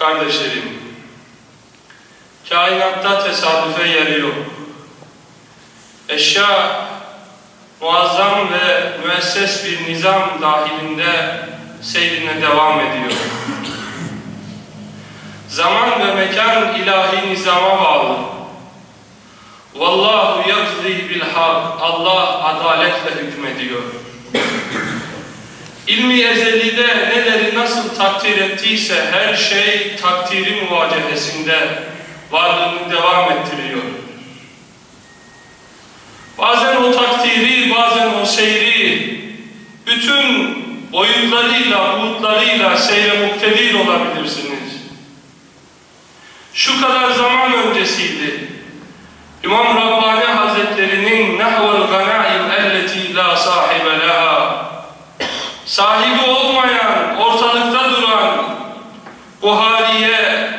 Kardeşlerim, kainatta tesadüfe yeri yok. Eşya muazzam ve müesses bir nizam dahilinde seyrine devam ediyor. Zaman ve mekan ilahi nizama bağlı. Vallahu yakzi bil hak. Allah adaletle hükmediyor. İlmi ezelide neleri nasıl takdir ettiyse her şey takdiri muvacehesinde varlığını devam ettiriyor. Bazen o takdiri, bazen o seyri bütün boyutlarıyla, buğutlarıyla seyre muktedir olabilirsiniz. Şu kadar zaman öncesiydi. İmam Rabbani Hazretleri'nin Nehvel ganaim elleti la sahibe leha sahibi olmayan, ortalıkta duran Buhari'ye,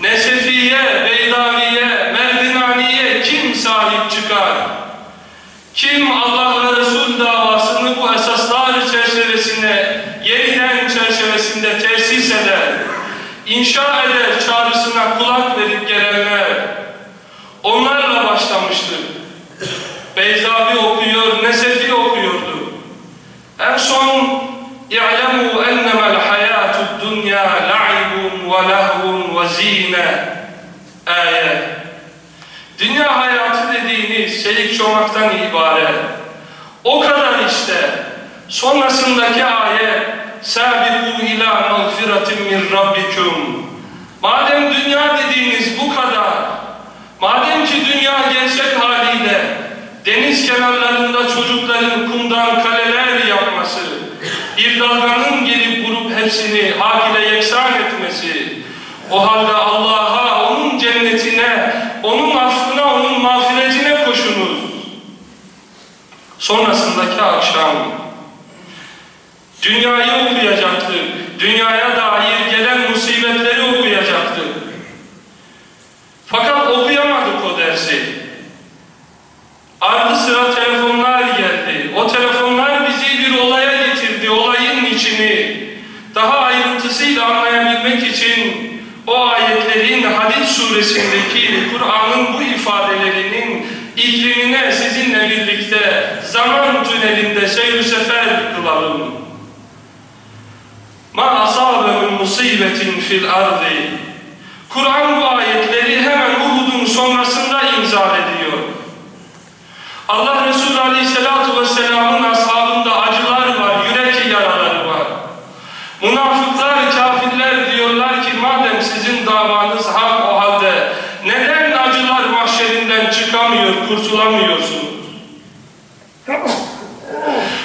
Nesefi'ye, Beydavi'ye, Merdinani'ye kim sahip çıkar? Kim Allah ve Resul davasını bu esaslar çerçevesinde, yeniden çerçevesinde tesis eder, inşa eder çağrısına kulak verip gelenler, onlarla başlamıştır. Beyzavi okuyor, Nesefi okuyordu. En son اِعْلَمُوا اَنَّمَا الْحَيَاةُ الدُّنْيَا لَعِبٌ وَلَهْوٌ وَز۪ينَ Ayet. Dünya hayatı dediğiniz çelik çomaktan ibaret. O kadar işte. Sonrasındaki ayet سَابِقُوا اِلَى مَغْفِرَةٍ مِنْ رَبِّكُمْ Madem dünya dediğiniz bu kadar, madem ki dünya gerçek haliyle deniz kenarlarında çocukların kumdan kaleler yapması, bir dalganın gelip vurup hepsini hak ile yeksan etmesi, o halde Allah'a, onun cennetine, onun affına, onun mağfiretine koşunuz. Sonrasındaki akşam, dünyayı okuyacaktık, dünyaya dair gelen musibetleri okuyacaktık. Fakat okuyamadık o dersi. Ardı suresindeki Kur'an'ın bu ifadelerinin iklimine sizinle birlikte zaman tünelinde seyir sefer kılalım. Ma asabe min musibetin fil ardi. Kur'an bu ayetleri hemen Uhud'un sonrasında imza ediyor. Allah Resulü Aleyhisselatü Vesselam'ın ashabında acılar var, yürek yaraları var. Münafıklar, kafirler diyorlar ki madem sizin davanız hak o halde neden acılar mahşerinden çıkamıyor, kurtulamıyorsunuz?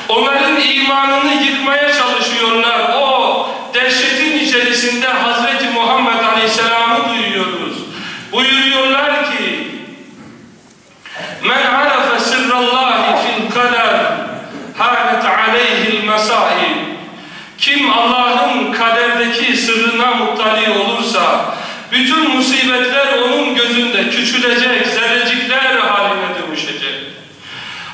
Onların imanını yıkmaya çalışıyorlar. O dehşetin içerisinde Hazreti Muhammed Aleyhisselam'ı duyuyoruz. Buyuruyorlar ki Men arafe sirrallahi fil kader hanet aleyhil mesaib Kim Allah'ın bütün musibetler onun gözünde küçülecek, zerrecikler haline dönüşecek.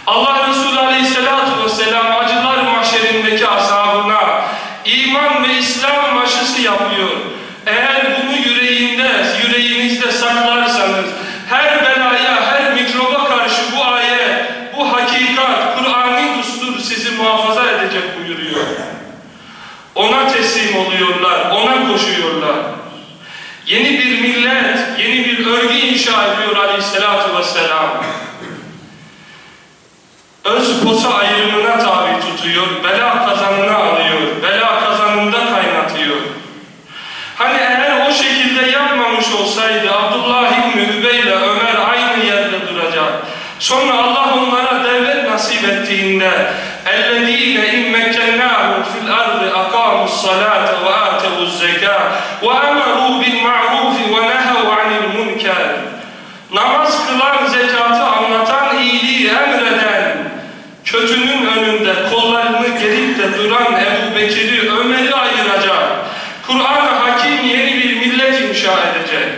Allah Resulü Aleyhisselatü Vesselam acılar mahşerindeki ashabına iman ve İslam aşısı yapıyor. Eğer bunu yüreğinde, yüreğinizde saklarsanız her belaya, her mikroba karşı bu ayet, bu hakikat, Kur'an'ı düstur sizi muhafaza edecek buyuruyor. Ona teslim oluyorlar, ona koşuyorlar. Yeni bir millet, yeni bir örgü inşa ediyor Aleyhisselatü Vesselam öz posa ayrımına tabi tutuyor, bela kazanına alıyor, bela kazanında kaynatıyor. Hani eğer o şekilde yapmamış olsaydı Abdullah İbni Übey ile Ömer aynı yerde duracak. Sonra Allah onlara devlet nasip ettiğinde اَلَّذ۪ينَ اِنْ مَكَّنَّاهُمْ فِي الْأَرْضِ اَقَامُوا الصَّلَاةَ وَآتَوُوا الزَّكَاةَ وَأَمَرُوا بِالْمَعْرُوفِ وَنَهَوْا عَنِ الْمُنْكَرِ Namaz kılan, zekatı anlatan, iyiliği emreden, kötünün önünde kollarını gerip de duran Ebu Bekir'i, Ömer'i ayıracak. Kur'an-ı Hakim yeni bir millet inşa edecek.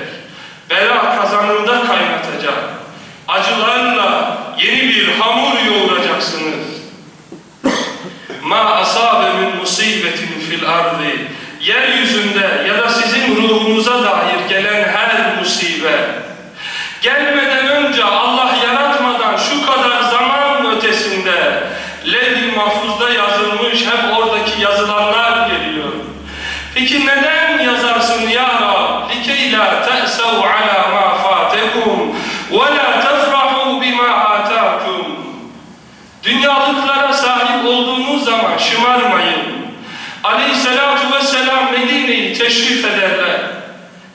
sizin ruhunuza dair gelen her musibe, gelmeden önce Allah yaratmadan şu kadar zaman ötesinde levh-i mahfuzda yazılmış hep oradaki yazılanlar geliyor. Peki neden yazarsın ya Rab? لِكَيْ لَا تَأْسَوْا عَلَى مَا فَاتَكُمْ وَلَا تَفْرَحُوا بِمَا آتَاكُمْ Dünyalıklara sahip olduğunuz zaman şımarmayın. Aleyhisselatu vesselam Medine'yi teşrif ederler.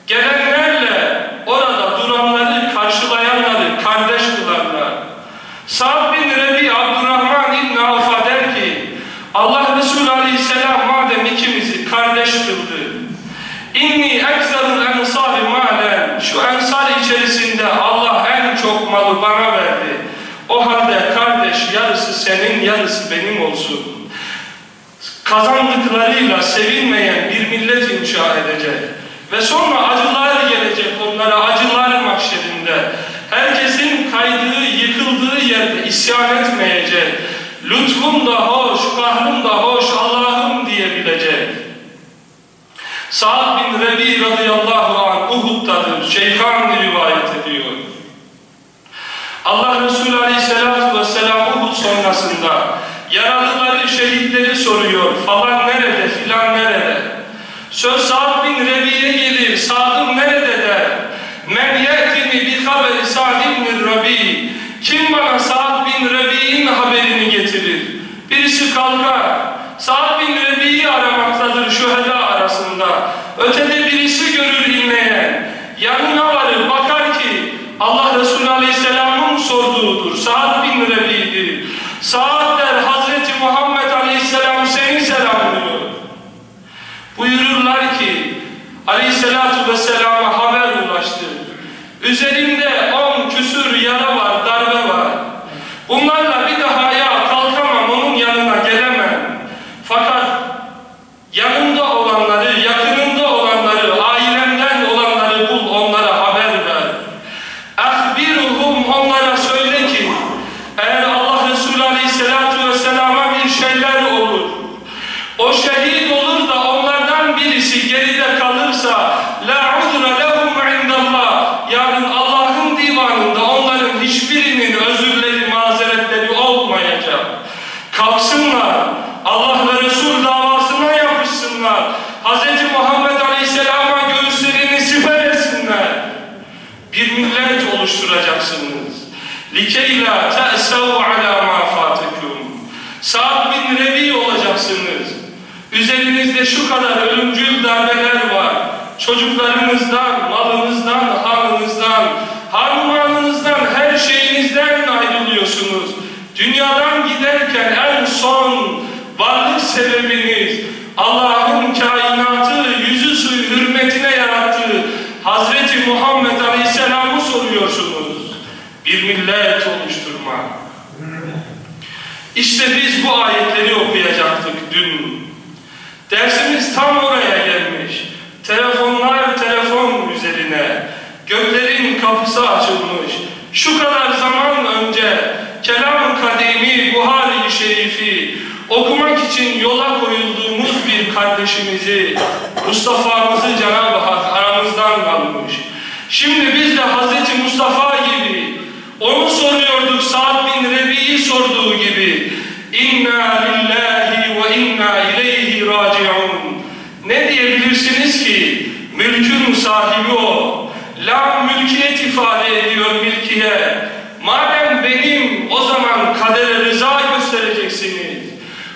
Gelenlerle orada duranları, karşılayanları kardeş kılarlar. Sa'd bin Rebi Abdurrahman İbn Avf'a der ki Allah Resulü Aleyhisselam madem ikimizi kardeş kıldı İnni ekserul ensari malen şu ensar içerisinde Allah en çok malı bana verdi. O halde kardeş yarısı senin yarısı benim olsun. Kazandıklarıyla sevilmeyen bir millet inşa edecek. Ve sonra acılar gelecek onlara acılar mahşerinde. Herkesin kaydığı, yıkıldığı yerde isyan etmeyecek. Lütfum da hoş, kahrım da hoş Allah'ım diyebilecek. Sa'd bin Rebi radıyallahu anh Uhud'dadır. Şeyhan rivayet ediyor. Allah Resulü aleyhissalatu vesselam Uhud sonrasında yaralıları, şehitleri soruyor. Falan nerede, filan nerede? Söz Sa'd bin Rebi'ye gelir. Sa'd'ım nerede der. Men ye'tini bi haberi Sa'd bin Rebi. Kim bana Sa'd bin Rebi'nin haberini getirir? Birisi kalkar. Sa'd bin Rebi'yi aramaktadır şüheda arasında. Ötede Çocuklarınızdan, malınızdan, hanınızdan, harmanınızdan, her şeyinizden ayrılıyorsunuz. Dünyadan giderken en son varlık sebebiniz Allah'ın kainatı yüzü suyu hürmetine yarattığı Hazreti Muhammed Aleyhisselam'ı soruyorsunuz. Bir millet oluşturma. İşte biz bu ayetleri okuyacaktık dün. Dersimiz tam oraya Kapısı açılmış. Şu kadar zaman önce kelam kadimi Buhari-i Şerifi okumak için yola koyulduğumuz bir kardeşimizi, Mustafa'mızı Cenab-ı Hak aramızdan almış. Şimdi biz de Hz. Mustafa gibi onu soruyorduk Sa'd bin Rebi'yi sorduğu gibi İnna lillahi ve inna ileyhi raciun Ne diyebilirsiniz ki mülkün sahibi o La mülkiyet ifade ediyor milkiye Madem benim o zaman kadere rıza göstereceksiniz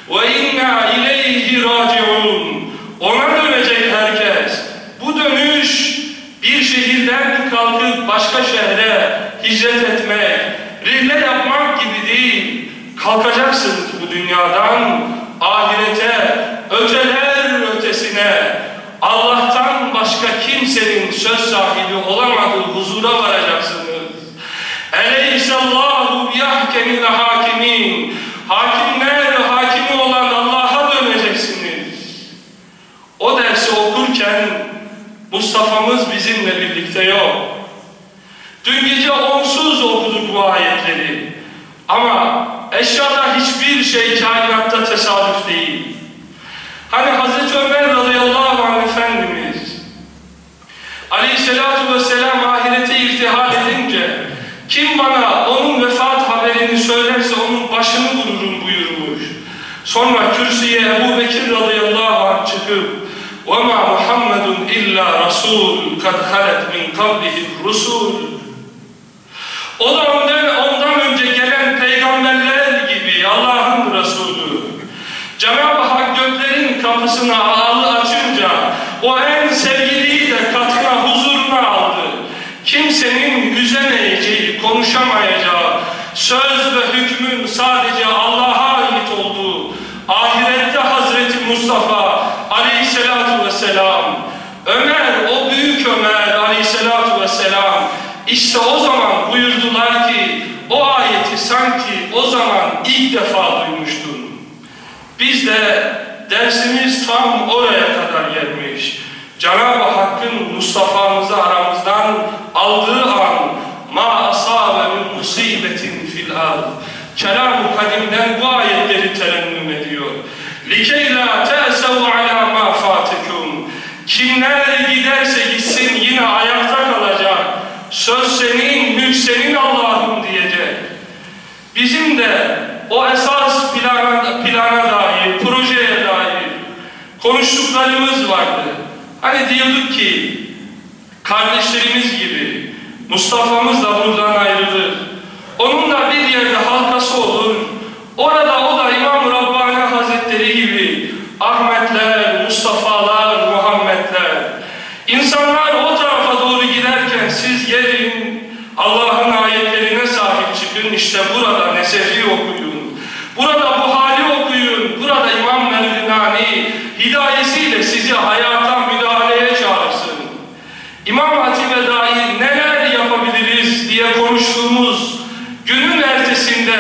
Ve inna ileyhi raciun. Ona dönecek herkes. Bu dönüş bir şehirden kalkıp başka şehre hicret etmek, rihle yapmak gibi değil. Kalkacaksınız bu dünyadan ahirete, başka kimsenin söz sahibi olamadığı huzura varacaksınız. Eleyhissallahu biyahkemil hakimin. Hakimler hakimi olan Allah'a döneceksiniz. O dersi okurken Mustafa'mız bizimle birlikte yok. Dün gece onsuz okuduk bu ayetleri. Ama eşyada hiçbir şey kainatta tesadüf değil. Hani Hazreti Ömer radıyallahu anh Efendimiz aleyhissalatu vesselam ahirete irtihal edince kim bana onun vefat haberini söylerse onun başını vururum buyurmuş. Sonra kürsüye Ebu Bekir radıyallahu anh çıkıp وَمَا مُحَمَّدٌ اِلَّا رَسُولٌ قَدْ خَلَتْ مِنْ قَبْلِهِ الرُّسُولُ O da ondan, ondan önce gelen peygamberler gibi Allah'ın Resulü. Cenab-ı Hak göklerin kapısına ağlı açınca o en sevgiliyi konuşamayacağı, söz ve hükmün sadece Allah'a ait olduğu, ahirette Hazreti Mustafa aleyhissalatu vesselam, Ömer, o büyük Ömer aleyhissalatu vesselam, işte o zaman buyurdular ki, o ayeti sanki o zaman ilk defa duymuştun. Biz de dersimiz tam oraya kadar gelmiş. Cenab-ı Hakk'ın Mustafa'mızı aramızdan aldığı an ma asabe musibetin fil ard. Kelam-ı Kadim'den bu ayetleri terennüm ediyor. Likey la te'sev ala ma fatikum. Kimler giderse gitsin yine ayakta kalacak. Söz senin, mülk senin Allah'ım diyecek. Bizim de o esas plana, plana dair, projeye dair konuştuklarımız vardı. Hani diyorduk ki kardeşlerimiz gibi Mustafa'mız da buradan ayrılır. Onun da bir yerde halkası olur. Orada o da İmam Rabbani Hazretleri gibi Ahmetler, Mustafa'lar, Muhammedler. İnsanlar o tarafa doğru giderken siz gelin Allah'ın ayetlerine sahip çıkın. İşte burada Nesefi okuyun. Burada Buhari okuyun. Burada İmam Mevlinani hidayesiyle sizi hayata müdahaleye çağırsın. İmam Hatip'e dair neler yapabiliriz diye konuştuğumuz günün ertesinde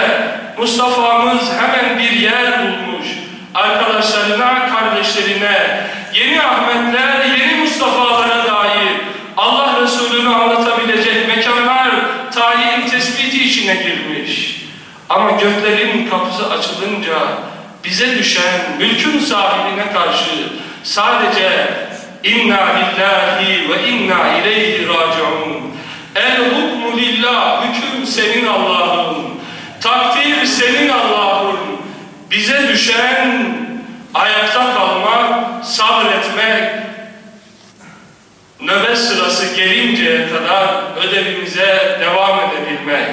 Mustafa'mız hemen bir yer bulmuş. Arkadaşlarına, kardeşlerine, yeni Ahmetler, yeni Mustafa'lara dair Allah Resulü'nü anlatabilecek mekanlar tayin tespiti içine girmiş. Ama göklerin kapısı açılınca bize düşen mülkün sahibine karşı sadece inna lillahi ve inna ileyhi raciun el hukmu lillah hüküm senin Allah'ın. Takdir senin Allah'ın. Bize düşen ayakta kalmak sabretmek. Nöbet sırası gelinceye kadar ödevimize devam edebilmek